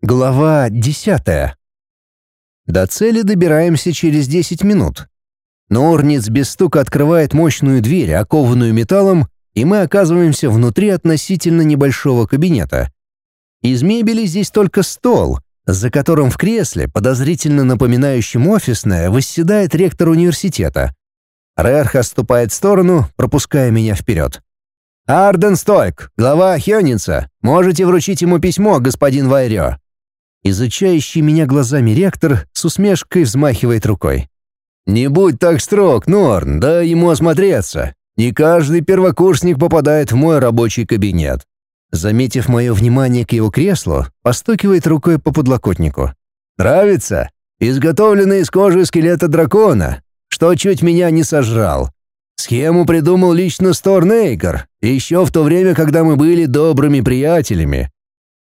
Глава десятая. До цели добираемся через десять минут. Норниц без стука открывает мощную дверь, окованную металлом, и мы оказываемся внутри относительно небольшого кабинета. Из мебели здесь только стол, за которым в кресле, подозрительно напоминающем офисное, восседает ректор университета. Рерх отступает в сторону, пропуская меня вперед. «Арден Стойк, глава Хённица, можете вручить ему письмо, господин Вайрё». Изучающий меня глазами ректор с усмешкой взмахивает рукой. «Не будь так строг, Норн, да ему осмотреться. Не каждый первокурсник попадает в мой рабочий кабинет». Заметив мое внимание к его креслу, постукивает рукой по подлокотнику. «Нравится? Изготовленный из кожи скелета дракона, что чуть меня не сожрал. Схему придумал лично Сторнейкер, еще в то время, когда мы были добрыми приятелями.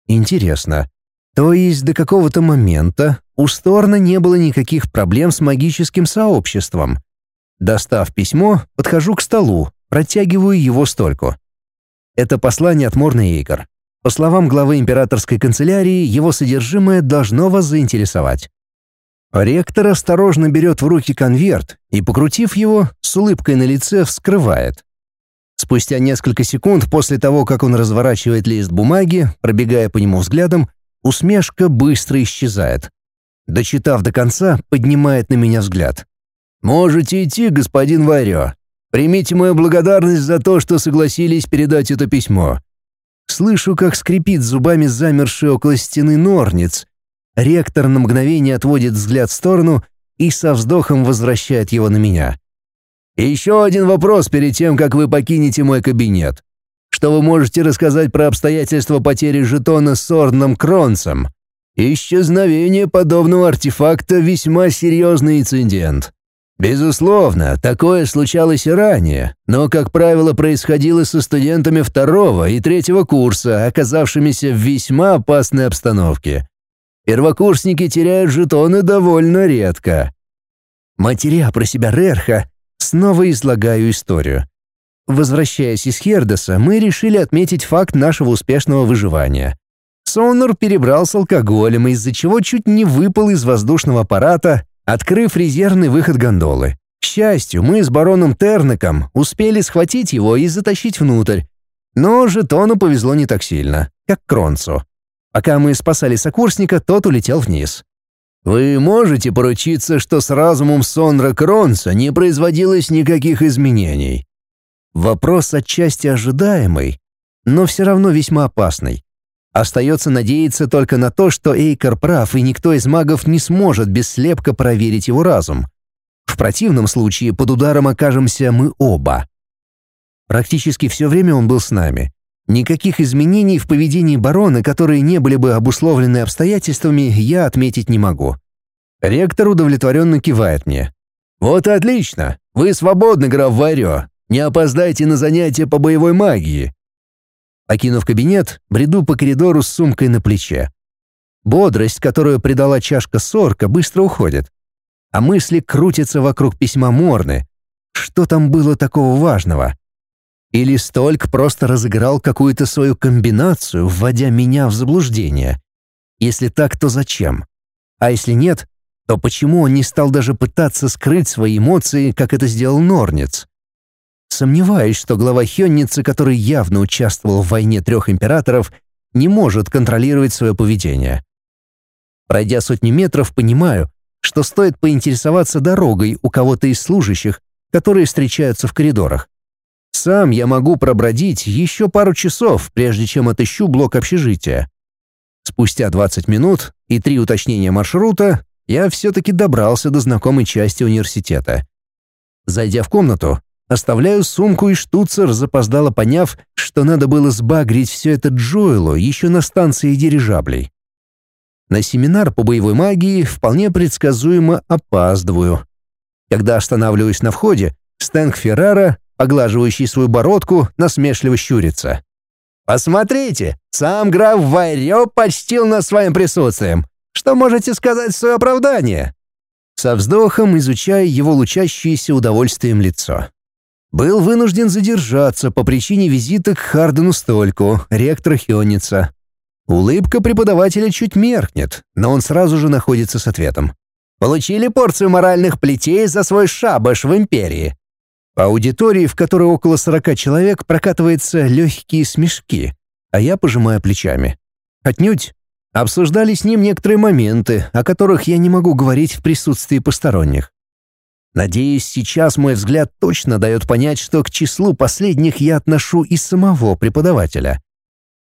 Интересно, то есть до какого-то момента у Сторна не было никаких проблем с магическим сообществом. Достав письмо, подхожу к столу, протягиваю его стольку. Это послание от Морна Эйкер. По словам главы императорской канцелярии, его содержимое должно вас заинтересовать. Ректор осторожно берет в руки конверт и, покрутив его, с улыбкой на лице вскрывает. Спустя несколько секунд после того, как он разворачивает лист бумаги, пробегая по нему взглядом, Усмешка быстро исчезает. Дочитав до конца, поднимает на меня взгляд. «Можете идти, господин Варё. Примите мою благодарность за то, что согласились передать это письмо». Слышу, как скрипит зубами замерший около стены норниц. Ректор на мгновение отводит взгляд в сторону и со вздохом возвращает его на меня. «Еще один вопрос перед тем, как вы покинете мой кабинет. Что вы можете рассказать про обстоятельства потери жетона с Ордном Кронцем? Исчезновение подобного артефакта — весьма серьезный инцидент. Безусловно, такое случалось и ранее, но, как правило, происходило со студентами второго и третьего курса, оказавшимися в весьма опасной обстановке. Первокурсники теряют жетоны довольно редко. Матеря про себя Рерха, снова излагаю историю. Возвращаясь из Хердеса, мы решили отметить факт нашего успешного выживания. Сонор перебрал с алкоголем, из-за чего чуть не выпал из воздушного аппарата, открыв резервный выход гондолы. К счастью, мы с бароном Тернеком успели схватить его и затащить внутрь. Но жетону повезло не так сильно, как Кронцу. Пока мы спасали сокурсника, тот улетел вниз. «Вы можете поручиться, что с разумом Сонра Кронца не производилось никаких изменений?» Вопрос отчасти ожидаемый, но все равно весьма опасный. Остается надеяться только на то, что Эйкер прав, и никто из магов не сможет бесслепко проверить его разум. В противном случае под ударом окажемся мы оба. Практически все время он был с нами. Никаких изменений в поведении барона, которые не были бы обусловлены обстоятельствами, я отметить не могу. Ректор удовлетворенно кивает мне. «Вот и отлично! Вы свободны, граф Варё. Не опоздайте на занятия по боевой магии!» Окинув кабинет, бреду по коридору с сумкой на плече. Бодрость, которую придала чашка сорка, быстро уходит. А мысли крутятся вокруг письма Морны. Что там было такого важного? Или Стольк просто разыграл какую-то свою комбинацию, вводя меня в заблуждение? Если так, то зачем? А если нет, то почему он не стал даже пытаться скрыть свои эмоции, как это сделал Норниц? Сомневаюсь, что глава Хённицы, который явно участвовал в войне трех императоров, не может контролировать свое поведение. Пройдя сотни метров, понимаю, что стоит поинтересоваться дорогой у кого-то из служащих, которые встречаются в коридорах. Сам я могу пробродить еще пару часов, прежде чем отыщу блок общежития. Спустя 20 минут и три уточнения маршрута я все-таки добрался до знакомой части университета. Зайдя в комнату, Оставляю сумку и штуцер, запоздало поняв, что надо было сбагрить все это Джоэлу еще на станции дирижаблей. На семинар по боевой магии вполне предсказуемо опаздываю. Когда останавливаюсь на входе, Стэнк Феррара, оглаживающий свою бородку, насмешливо щурится. «Посмотрите, сам граф Вайрё почтил нас своим присутствием. Что можете сказать в свое оправдание?» Со вздохом изучая его лучащееся удовольствием лицо был вынужден задержаться по причине визита к Хардену Стольку, ректора Хионица. Улыбка преподавателя чуть меркнет, но он сразу же находится с ответом. Получили порцию моральных плетей за свой шабаш в империи. По аудитории, в которой около сорока человек, прокатываются легкие смешки, а я пожимаю плечами. Отнюдь. Обсуждали с ним некоторые моменты, о которых я не могу говорить в присутствии посторонних. Надеюсь, сейчас мой взгляд точно дает понять, что к числу последних я отношу и самого преподавателя.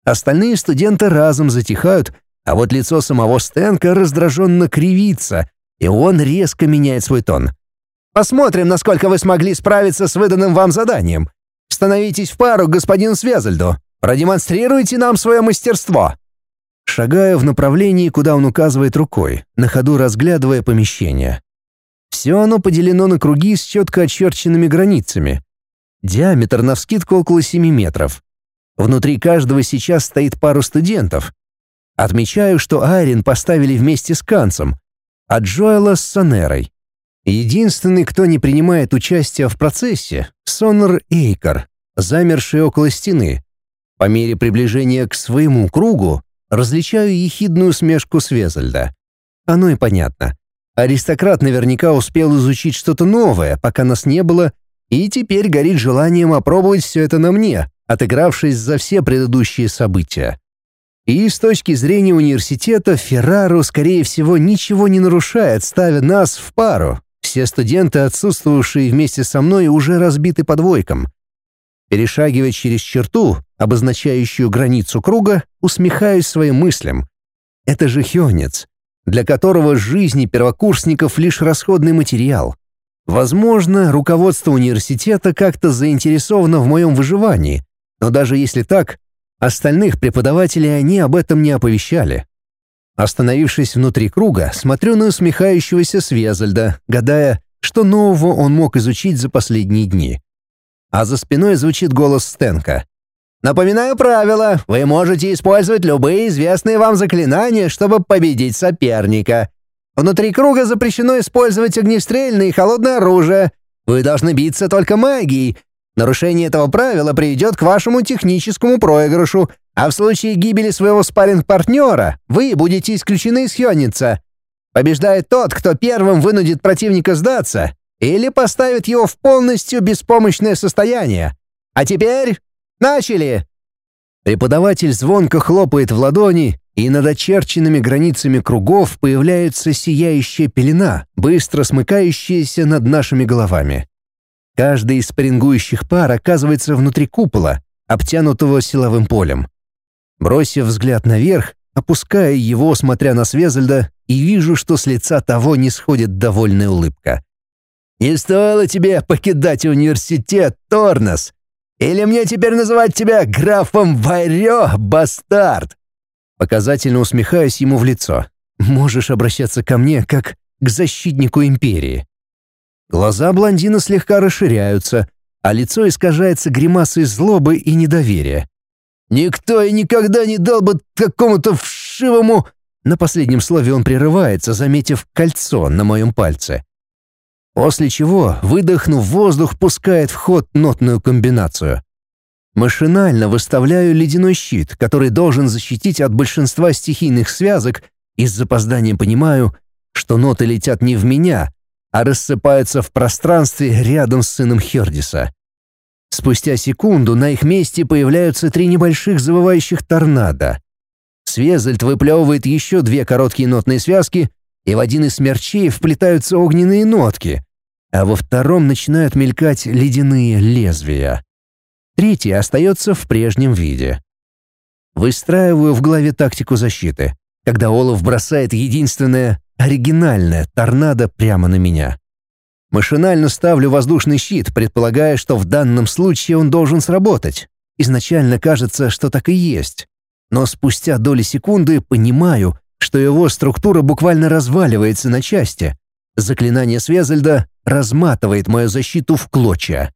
Остальные студенты разом затихают, а вот лицо самого Стенка раздраженно кривится, и он резко меняет свой тон. «Посмотрим, насколько вы смогли справиться с выданным вам заданием. Становитесь в пару, господин Связальду. Продемонстрируйте нам свое мастерство». Шагаю в направлении, куда он указывает рукой, на ходу разглядывая помещение. Все оно поделено на круги с четко очерченными границами. Диаметр навскидку около 7 метров. Внутри каждого сейчас стоит пару студентов. Отмечаю, что Айрин поставили вместе с Канцем, а Джоэла с Сонерой. Единственный, кто не принимает участия в процессе — Сонор Эйкар, замерший около стены. По мере приближения к своему кругу различаю ехидную смешку Свезальда. Оно и понятно. Аристократ наверняка успел изучить что-то новое, пока нас не было, и теперь горит желанием опробовать все это на мне, отыгравшись за все предыдущие события. И с точки зрения университета Феррару, скорее всего, ничего не нарушает, ставя нас в пару. Все студенты, отсутствовавшие вместе со мной, уже разбиты по двойкам. Перешагивая через черту, обозначающую границу круга, усмехаюсь своим мыслям. Это же Хёнец, для которого жизни первокурсников лишь расходный материал. Возможно, руководство университета как-то заинтересовано в моем выживании, но даже если так, Остальных преподавателей они об этом не оповещали. Остановившись внутри круга, смотрю на усмехающегося Свезальда, гадая, что нового он мог изучить за последние дни. А за спиной звучит голос Стенка. «Напоминаю правила. Вы можете использовать любые известные вам заклинания, чтобы победить соперника. Внутри круга запрещено использовать огнестрельное и холодное оружие. Вы должны биться только магией, Нарушение этого правила приведет к вашему техническому проигрышу, а в случае гибели своего спарринг-партнера вы будете исключены из Хённица. Побеждает тот, кто первым вынудит противника сдаться или поставит его в полностью беспомощное состояние. А теперь начали!» Преподаватель звонко хлопает в ладони, и над очерченными границами кругов появляется сияющая пелена, быстро смыкающаяся над нашими головами. Каждый из спаррингующих пар оказывается внутри купола, обтянутого силовым полем. Бросив взгляд наверх, опускаю его, смотря на Свезельда, и вижу, что с лица того не сходит довольная улыбка. «Не стоило тебе покидать университет, Торнос! Или мне теперь называть тебя графом Варё, бастард?» Показательно усмехаюсь ему в лицо. «Можешь обращаться ко мне, как к защитнику Империи». Глаза блондина слегка расширяются, а лицо искажается гримасой злобы и недоверия. «Никто и никогда не дал бы какому-то вшивому...» На последнем слове он прерывается, заметив кольцо на моем пальце. После чего, выдохнув воздух, пускает в ход нотную комбинацию. Машинально выставляю ледяной щит, который должен защитить от большинства стихийных связок, и с запозданием понимаю, что ноты летят не в меня, а рассыпаются в пространстве рядом с сыном Хердиса. Спустя секунду на их месте появляются три небольших завывающих торнадо. Свезельд выплевывает еще две короткие нотные связки, и в один из смерчей вплетаются огненные нотки, а во втором начинают мелькать ледяные лезвия. Третий остается в прежнем виде. Выстраиваю в голове тактику защиты, когда Олаф бросает единственное оригинальная торнадо прямо на меня. Машинально ставлю воздушный щит, предполагая, что в данном случае он должен сработать. Изначально кажется, что так и есть. Но спустя доли секунды понимаю, что его структура буквально разваливается на части. Заклинание Свезельда разматывает мою защиту в клочья.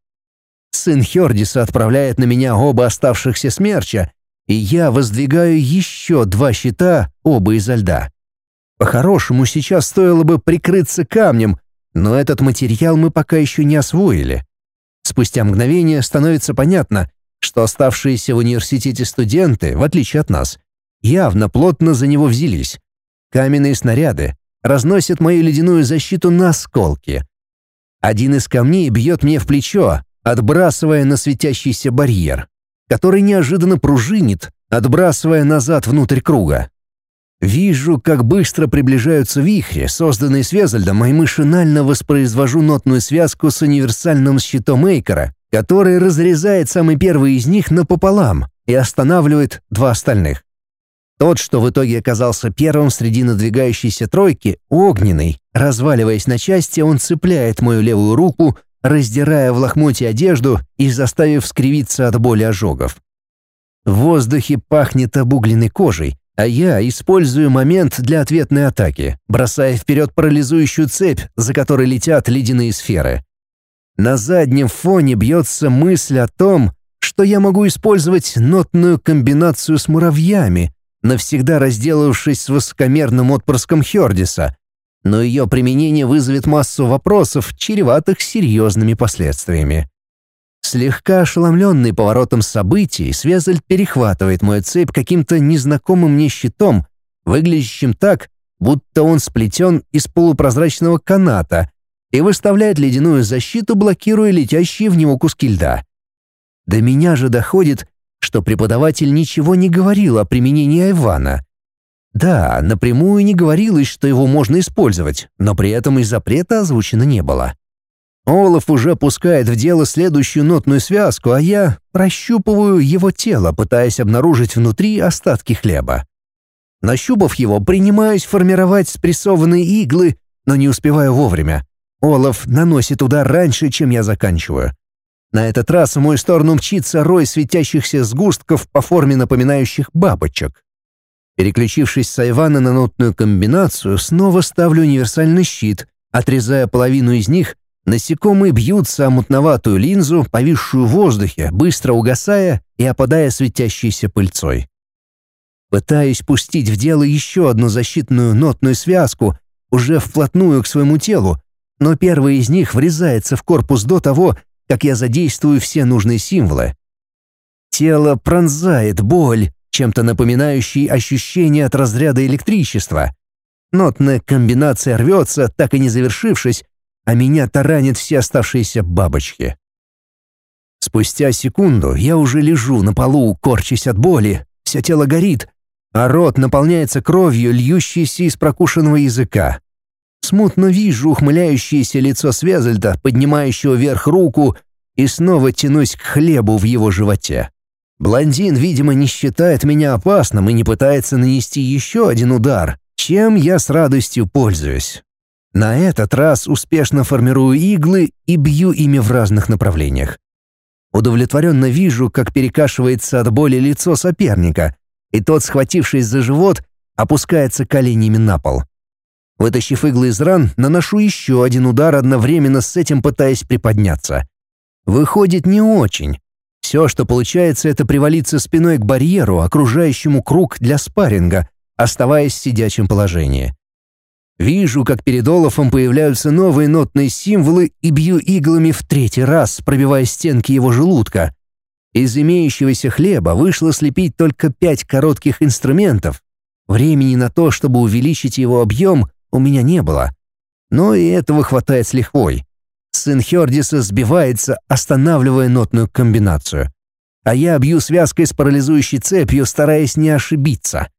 Сын Хердиса отправляет на меня оба оставшихся смерча, и я воздвигаю еще два щита, оба изо льда. По-хорошему, сейчас стоило бы прикрыться камнем, но этот материал мы пока еще не освоили. Спустя мгновение становится понятно, что оставшиеся в университете студенты, в отличие от нас, явно плотно за него взялись. Каменные снаряды разносят мою ледяную защиту на осколки. Один из камней бьет мне в плечо, отбрасывая на светящийся барьер, который неожиданно пружинит, отбрасывая назад внутрь круга. Вижу, как быстро приближаются вихри, созданные Свезальдом, и машинально воспроизвожу нотную связку с универсальным щитом Эйкера, который разрезает самый первый из них напополам и останавливает два остальных. Тот, что в итоге оказался первым среди надвигающейся тройки, огненный. Разваливаясь на части, он цепляет мою левую руку, раздирая в лохмотье одежду и заставив скривиться от боли ожогов. В воздухе пахнет обугленной кожей, а я использую момент для ответной атаки, бросая вперед парализующую цепь, за которой летят ледяные сферы. На заднем фоне бьется мысль о том, что я могу использовать нотную комбинацию с муравьями, навсегда разделавшись с высокомерным отпрыском Хердиса, но ее применение вызовет массу вопросов, чреватых серьезными последствиями. Слегка ошеломленный поворотом событий, Связаль перехватывает мою цепь каким-то незнакомым мне щитом, выглядящим так, будто он сплетен из полупрозрачного каната, и выставляет ледяную защиту, блокируя летящие в него куски льда. До меня же доходит, что преподаватель ничего не говорил о применении Айвана. Да, напрямую не говорилось, что его можно использовать, но при этом и запрета озвучено не было. Олаф уже пускает в дело следующую нотную связку, а я прощупываю его тело, пытаясь обнаружить внутри остатки хлеба. Нащупав его, принимаюсь формировать спрессованные иглы, но не успеваю вовремя. Олаф наносит удар раньше, чем я заканчиваю. На этот раз в мою сторону мчится рой светящихся сгустков по форме напоминающих бабочек. Переключившись с Айвана на нотную комбинацию, снова ставлю универсальный щит, отрезая половину из них Насекомые бьются о мутноватую линзу, повисшую в воздухе, быстро угасая и опадая светящейся пыльцой. Пытаюсь пустить в дело еще одну защитную нотную связку, уже вплотную к своему телу, но первый из них врезается в корпус до того, как я задействую все нужные символы. Тело пронзает боль, чем-то напоминающий ощущение от разряда электричества. Нотная комбинация рвется, так и не завершившись, а меня таранят все оставшиеся бабочки. Спустя секунду я уже лежу на полу, корчась от боли, все тело горит, а рот наполняется кровью, льющейся из прокушенного языка. Смутно вижу ухмыляющееся лицо Свезельда, поднимающего вверх руку, и снова тянусь к хлебу в его животе. Блондин, видимо, не считает меня опасным и не пытается нанести еще один удар, чем я с радостью пользуюсь. На этот раз успешно формирую иглы и бью ими в разных направлениях. Удовлетворенно вижу, как перекашивается от боли лицо соперника, и тот, схватившись за живот, опускается коленями на пол. Вытащив иглы из ран, наношу еще один удар, одновременно с этим пытаясь приподняться. Выходит не очень. Все, что получается, это привалиться спиной к барьеру, окружающему круг для спарринга, оставаясь в сидячем положении. Вижу, как перед Олафом появляются новые нотные символы и бью иглами в третий раз, пробивая стенки его желудка. Из имеющегося хлеба вышло слепить только пять коротких инструментов. Времени на то, чтобы увеличить его объем, у меня не было. Но и этого хватает с лихвой. Сын Хердиса сбивается, останавливая нотную комбинацию. А я бью связкой с парализующей цепью, стараясь не ошибиться.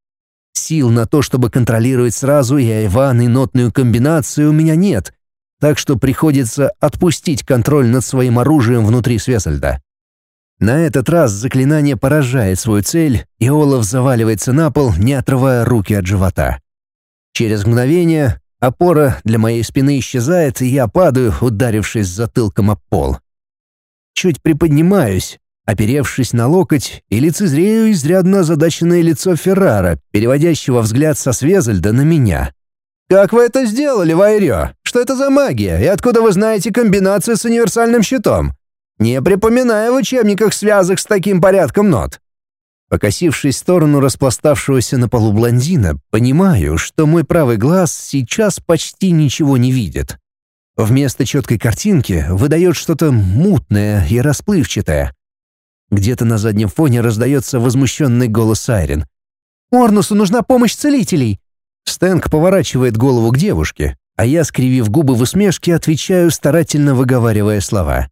Сил на то, чтобы контролировать сразу и Айван, и нотную комбинацию у меня нет, так что приходится отпустить контроль над своим оружием внутри Свесальда. На этот раз заклинание поражает свою цель, и Олаф заваливается на пол, не отрывая руки от живота. Через мгновение опора для моей спины исчезает, и я падаю, ударившись затылком об пол. Чуть приподнимаюсь, оперевшись на локоть, и лицезрею изрядно озадаченное лицо Феррара, переводящего взгляд со Свезельда на меня. «Как вы это сделали, Вайрё? Что это за магия? И откуда вы знаете комбинацию с универсальным щитом? Не припоминаю в учебниках связок с таким порядком нот». Покосившись в сторону распластавшегося на полу блондина, понимаю, что мой правый глаз сейчас почти ничего не видит. Вместо четкой картинки выдает что-то мутное и расплывчатое. Где-то на заднем фоне раздается возмущенный голос Айрин. Орнусу нужна помощь целителей!» Стэнк поворачивает голову к девушке, а я, скривив губы в усмешке, отвечаю, старательно выговаривая слова.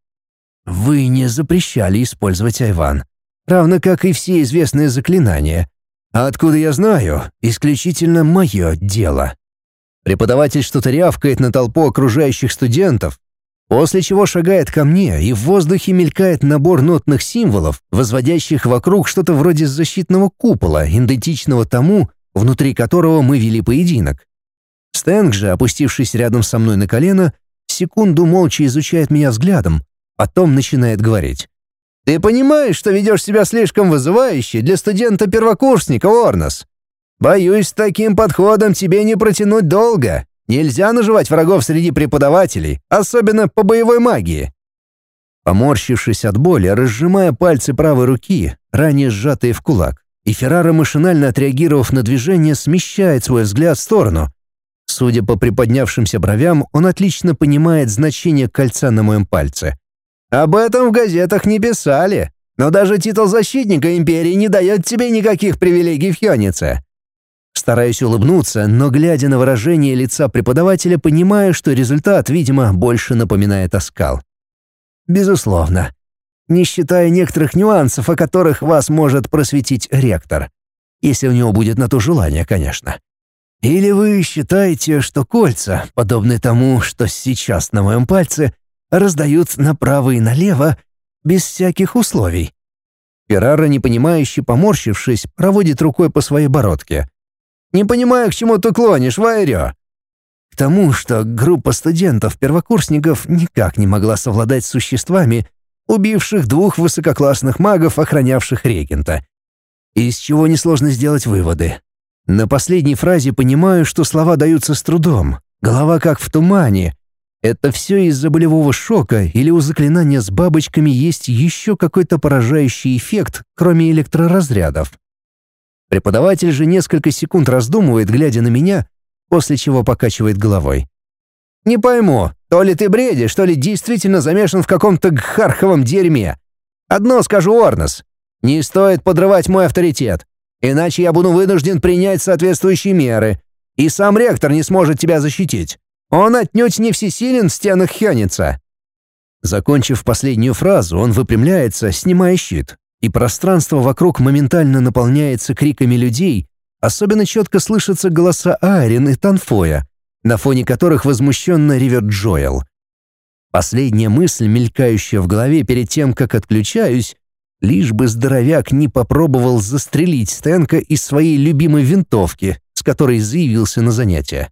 «Вы не запрещали использовать Айван, равно как и все известные заклинания. А откуда я знаю? Исключительно мое дело». Преподаватель что-то рявкает на толпу окружающих студентов, после чего шагает ко мне, и в воздухе мелькает набор нотных символов, возводящих вокруг что-то вроде защитного купола, идентичного тому, внутри которого мы вели поединок. Стэнк же, опустившись рядом со мной на колено, секунду молча изучает меня взглядом, потом начинает говорить. «Ты понимаешь, что ведешь себя слишком вызывающе для студента-первокурсника, Орнос? Боюсь, таким подходом тебе не протянуть долго. Нельзя наживать врагов среди преподавателей, особенно по боевой магии». Поморщившись от боли, разжимая пальцы правой руки, ранее сжатые в кулак, и Феррара, машинально отреагировав на движение, смещает свой взгляд в сторону. Судя по приподнявшимся бровям, он отлично понимает значение кольца на моем пальце. «Об этом в газетах не писали, но даже титул защитника Империи не дает тебе никаких привилегий в Хёнице. Стараюсь улыбнуться, но, глядя на выражение лица преподавателя, понимаю, что результат, видимо, больше напоминает оскал. Безусловно. Не считая некоторых нюансов, о которых вас может просветить ректор. Если у него будет на то желание, конечно. Или вы считаете, что кольца, подобные тому, что сейчас на моем пальце, раздают направо и налево без всяких условий? Феррара, непонимающе поморщившись, проводит рукой по своей бородке. Не понимаю, к чему ты клонишь, Вайрё». К тому, что группа студентов-первокурсников никак не могла совладать с существами, убивших двух высококлассных магов, охранявших регента. Из чего несложно сделать выводы. На последней фразе понимаю, что слова даются с трудом. Голова как в тумане. Это все из-за болевого шока или у заклинания с бабочками есть еще какой-то поражающий эффект, кроме электроразрядов. Преподаватель же несколько секунд раздумывает, глядя на меня, после чего покачивает головой. «Не пойму, то ли ты бредишь, то ли действительно замешан в каком-то гхарховом дерьме. Одно скажу, Орнос, не стоит подрывать мой авторитет, иначе я буду вынужден принять соответствующие меры, и сам ректор не сможет тебя защитить. Он отнюдь не всесилен в стенах Хёница». Закончив последнюю фразу, он выпрямляется, снимая щит, и пространство вокруг моментально наполняется криками людей, особенно четко слышатся голоса Айрин и Танфоя, на фоне которых возмущенно ревет Джоэл. Последняя мысль, мелькающая в голове перед тем, как отключаюсь, лишь бы здоровяк не попробовал застрелить Стэнка из своей любимой винтовки, с которой заявился на занятия.